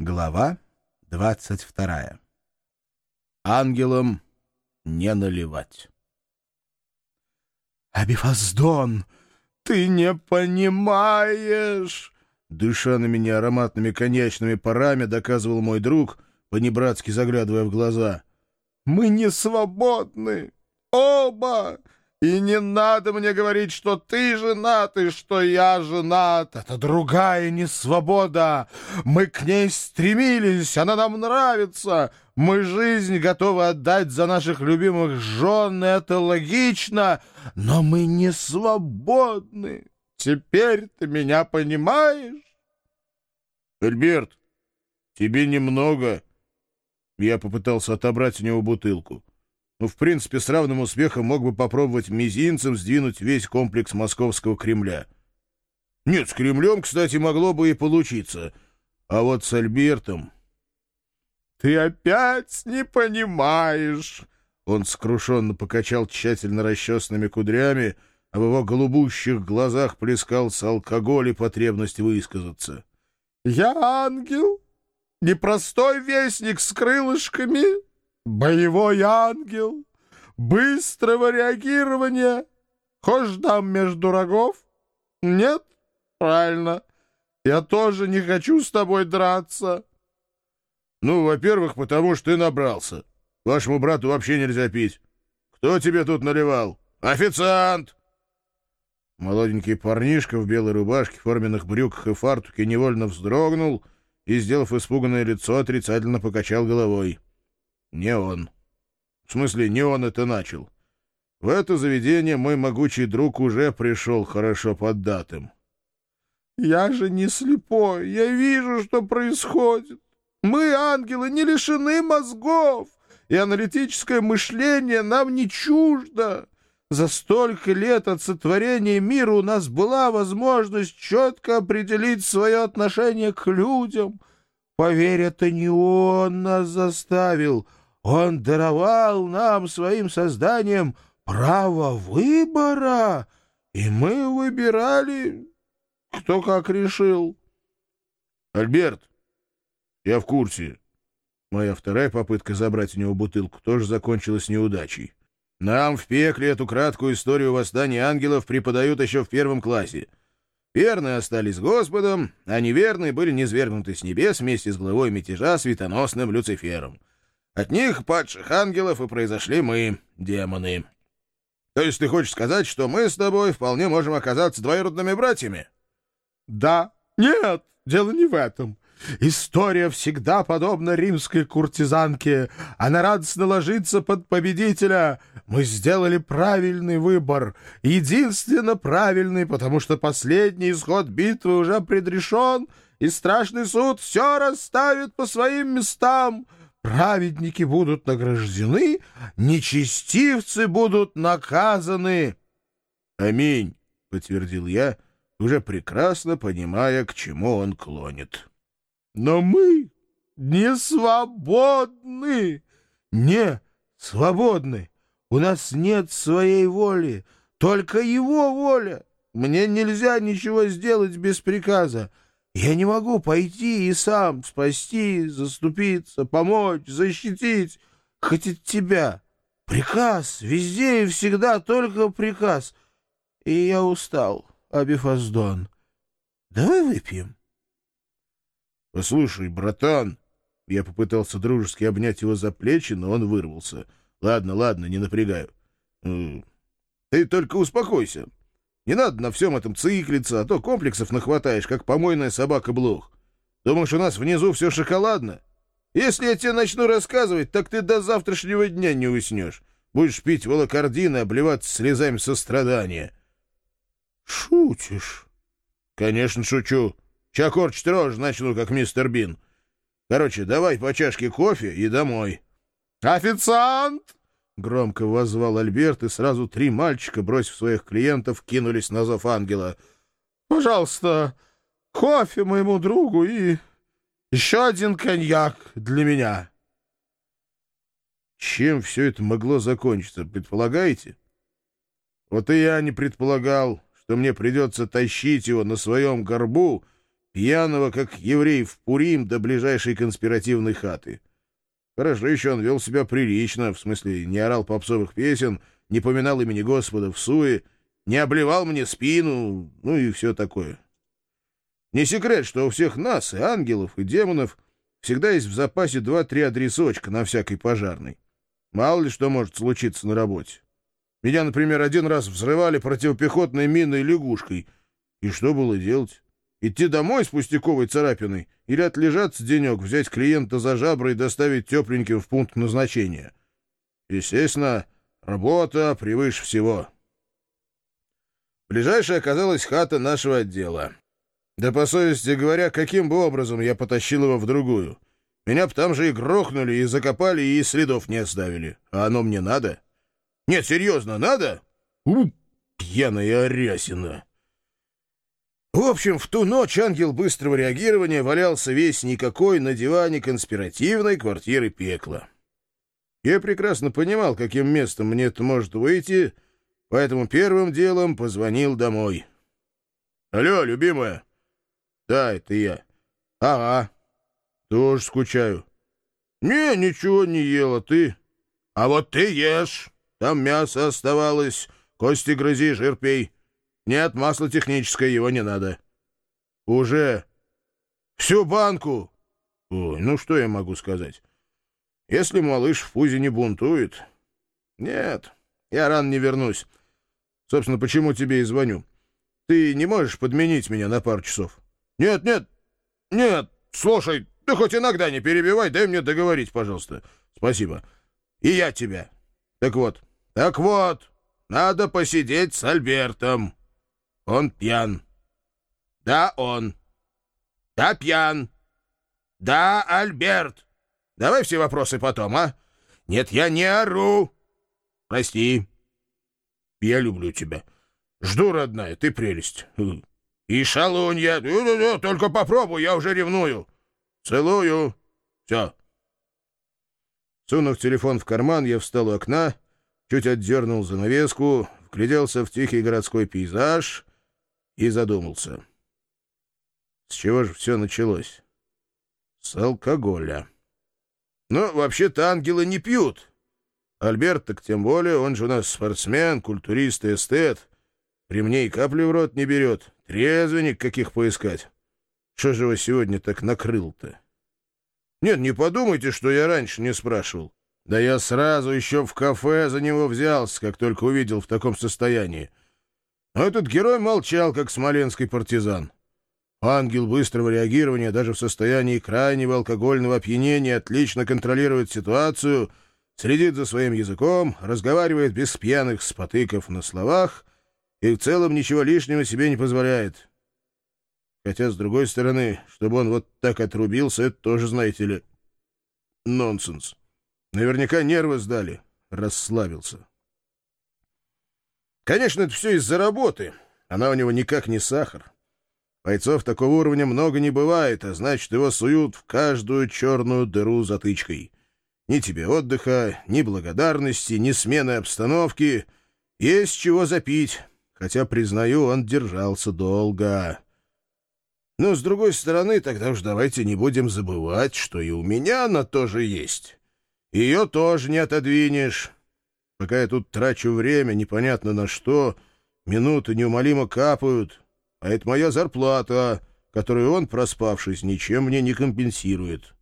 Глава 22. Ангелам не наливать. «Абифаздон, ты не понимаешь!» Дыша на меня ароматными коньячными парами, доказывал мой друг, понебратски заглядывая в глаза. «Мы не свободны! Оба! И не надо мне говорить, что ты женат и что я женат. Это другая несвобода. Мы к ней стремились, она нам нравится. Мы жизнь готовы отдать за наших любимых жен, это логично. Но мы не свободны. Теперь ты меня понимаешь? Альберт, тебе немного. Я попытался отобрать у него бутылку. Ну, в принципе, с равным успехом мог бы попробовать мизинцем сдвинуть весь комплекс московского Кремля. Нет, с Кремлем, кстати, могло бы и получиться. А вот с Альбертом... «Ты опять не понимаешь!» Он скрушенно покачал тщательно расчесанными кудрями, а в его голубущих глазах плескался алкоголь и потребность высказаться. «Я ангел, непростой вестник с крылышками, Боевой ангел, быстрого реагирования. Хочешь дам между рогов? Нет? Правильно. Я тоже не хочу с тобой драться. Ну, во-первых, потому что ты набрался. Вашему брату вообще нельзя пить. Кто тебе тут наливал? Официант! Молоденький парнишка в белой рубашке, форменных брюках и фартуке невольно вздрогнул и, сделав испуганное лицо, отрицательно покачал головой. Не он. В смысле, не он это начал. В это заведение мой могучий друг уже пришел хорошо поддатым. «Я же не слепой, я вижу, что происходит. Мы, ангелы, не лишены мозгов, и аналитическое мышление нам не чуждо. За столько лет от сотворения мира у нас была возможность четко определить свое отношение к людям. Поверь, это не он нас заставил, он даровал нам, своим созданием, право выбора, и мы выбирали, кто как решил. Альберт, я в курсе. Моя вторая попытка забрать у него бутылку тоже закончилась неудачей. Нам в пекле эту краткую историю восстания ангелов преподают еще в первом классе. Верные остались Господом, а неверные были низвергнуты с небес вместе с главой мятежа светоносным Люцифером. От них, падших ангелов, и произошли мы, демоны. То есть ты хочешь сказать, что мы с тобой вполне можем оказаться двоюродными братьями? Да. Нет, дело не в этом. История всегда подобна римской куртизанке. Она радостно ложится под победителя. Мы сделали правильный выбор. Единственно правильный, потому что последний исход битвы уже предрешен, и страшный суд все расставит по своим местам — праведники будут награждены, нечестивцы будут наказаны. — Аминь, — подтвердил я, уже прекрасно понимая, к чему он клонит. — Но мы не свободны, не свободны. У нас нет своей воли, только его воля. Мне нельзя ничего сделать без приказа. Я не могу пойти и сам спасти, заступиться, помочь, защитить, хоть от тебя. Приказ, везде и всегда только приказ. И я устал, Абифаздон. Давай выпьем. Послушай, братан, я попытался дружески обнять его за плечи, но он вырвался. Ладно, ладно, не напрягаю. Э, ты только успокойся. Не надо на всем этом циклиться, а то комплексов нахватаешь, как помойная собака-блох. Думаешь, у нас внизу все шоколадно? Если я тебе начну рассказывать, так ты до завтрашнего дня не уснешь. Будешь пить волокордин и обливаться слезами сострадания. Шутишь? Конечно, шучу. Чакорчить рожь начну, как мистер Бин. Короче, давай по чашке кофе и домой. «Официант!» Громко воззвал Альберт, и сразу три мальчика, бросив своих клиентов, кинулись на зов ангела. «Пожалуйста, кофе моему другу и еще один коньяк для меня». Чем все это могло закончиться, предполагаете? Вот и я не предполагал, что мне придется тащить его на своем горбу пьяного, как еврей в Пурим, до ближайшей конспиративной хаты. Хорошо еще он вел себя прилично, в смысле не орал попсовых песен, не поминал имени Господа в суе, не обливал мне спину, ну и все такое. Не секрет, что у всех нас, и ангелов, и демонов, всегда есть в запасе два-три адресочка на всякой пожарной. Мало ли что может случиться на работе. Меня, например, один раз взрывали противопехотной миной лягушкой. И что было делать? Идти домой с пустяковой царапиной или отлежаться денек, взять клиента за жабры и доставить тепленьким в пункт назначения? Естественно, работа превыше всего. Ближайшая оказалась хата нашего отдела. Да, по совести говоря, каким бы образом я потащил его в другую? Меня б там же и грохнули, и закопали, и следов не оставили. А оно мне надо? Нет, серьезно, надо? У, пьяная арясина. В общем, в ту ночь ангел быстрого реагирования валялся весь никакой на диване конспиративной квартиры пекла. Я прекрасно понимал, каким местом мне это может выйти, поэтому первым делом позвонил домой. «Алло, любимая!» «Да, это я». «Ага». «Тоже скучаю». «Не, ничего не ела, ты». «А вот ты ешь. Там мясо оставалось. Кости грызи, жир пей. Нет, масло техническое, его не надо». «Уже». «Всю банку». «Ой, ну что я могу сказать? Если малыш в пузе не бунтует...» «Нет, я рано не вернусь. Собственно, почему тебе и звоню. Ты не можешь подменить меня на пару часов?» «Нет, нет, нет, слушай, ты хоть иногда не перебивай, дай мне договорить, пожалуйста. Спасибо. И я тебя. Так вот, так вот, надо посидеть с Альбертом. Он пьян. Да, он. Да, пьян. Да, Альберт. Давай все вопросы потом, а? Нет, я не ору. Прости. Я люблю тебя. Жду, родная, ты прелесть. И шалунья. Только попробуй, я уже ревную. Целую. Все. Сунув телефон в карман, я встал у окна, чуть отдернул занавеску, вгляделся в тихий городской пейзаж и задумался. С чего же все началось? С алкоголя. Ну, вообще-то ангелы не пьют. Альберт так тем более, он же у нас спортсмен, культурист и эстет. При мне и капли в рот не берет. Трезвенник каких поискать. Что же его сегодня так накрыл-то? Нет, не подумайте, что я раньше не спрашивал. Да я сразу еще в кафе за него взялся, как только увидел в таком состоянии. Этот герой молчал, как смоленский партизан. Ангел быстрого реагирования даже в состоянии крайнего алкогольного опьянения отлично контролирует ситуацию, следит за своим языком, разговаривает без пьяных спотыков на словах и в целом ничего лишнего себе не позволяет. Хотя, с другой стороны, чтобы он вот так отрубился, это тоже, знаете ли, нонсенс. Наверняка нервы сдали. Расслабился. Конечно, это все из-за работы. Она у него никак не сахар. Бойцов такого уровня много не бывает, а значит, его суют в каждую черную дыру затычкой. Ни тебе отдыха, ни благодарности, ни смены обстановки. Есть чего запить хотя, признаю, он держался долго. Но, с другой стороны, тогда уж давайте не будем забывать, что и у меня она тоже есть. Ее тоже не отодвинешь. Пока я тут трачу время, непонятно на что, минуты неумолимо капают, а это моя зарплата, которую он, проспавшись, ничем мне не компенсирует.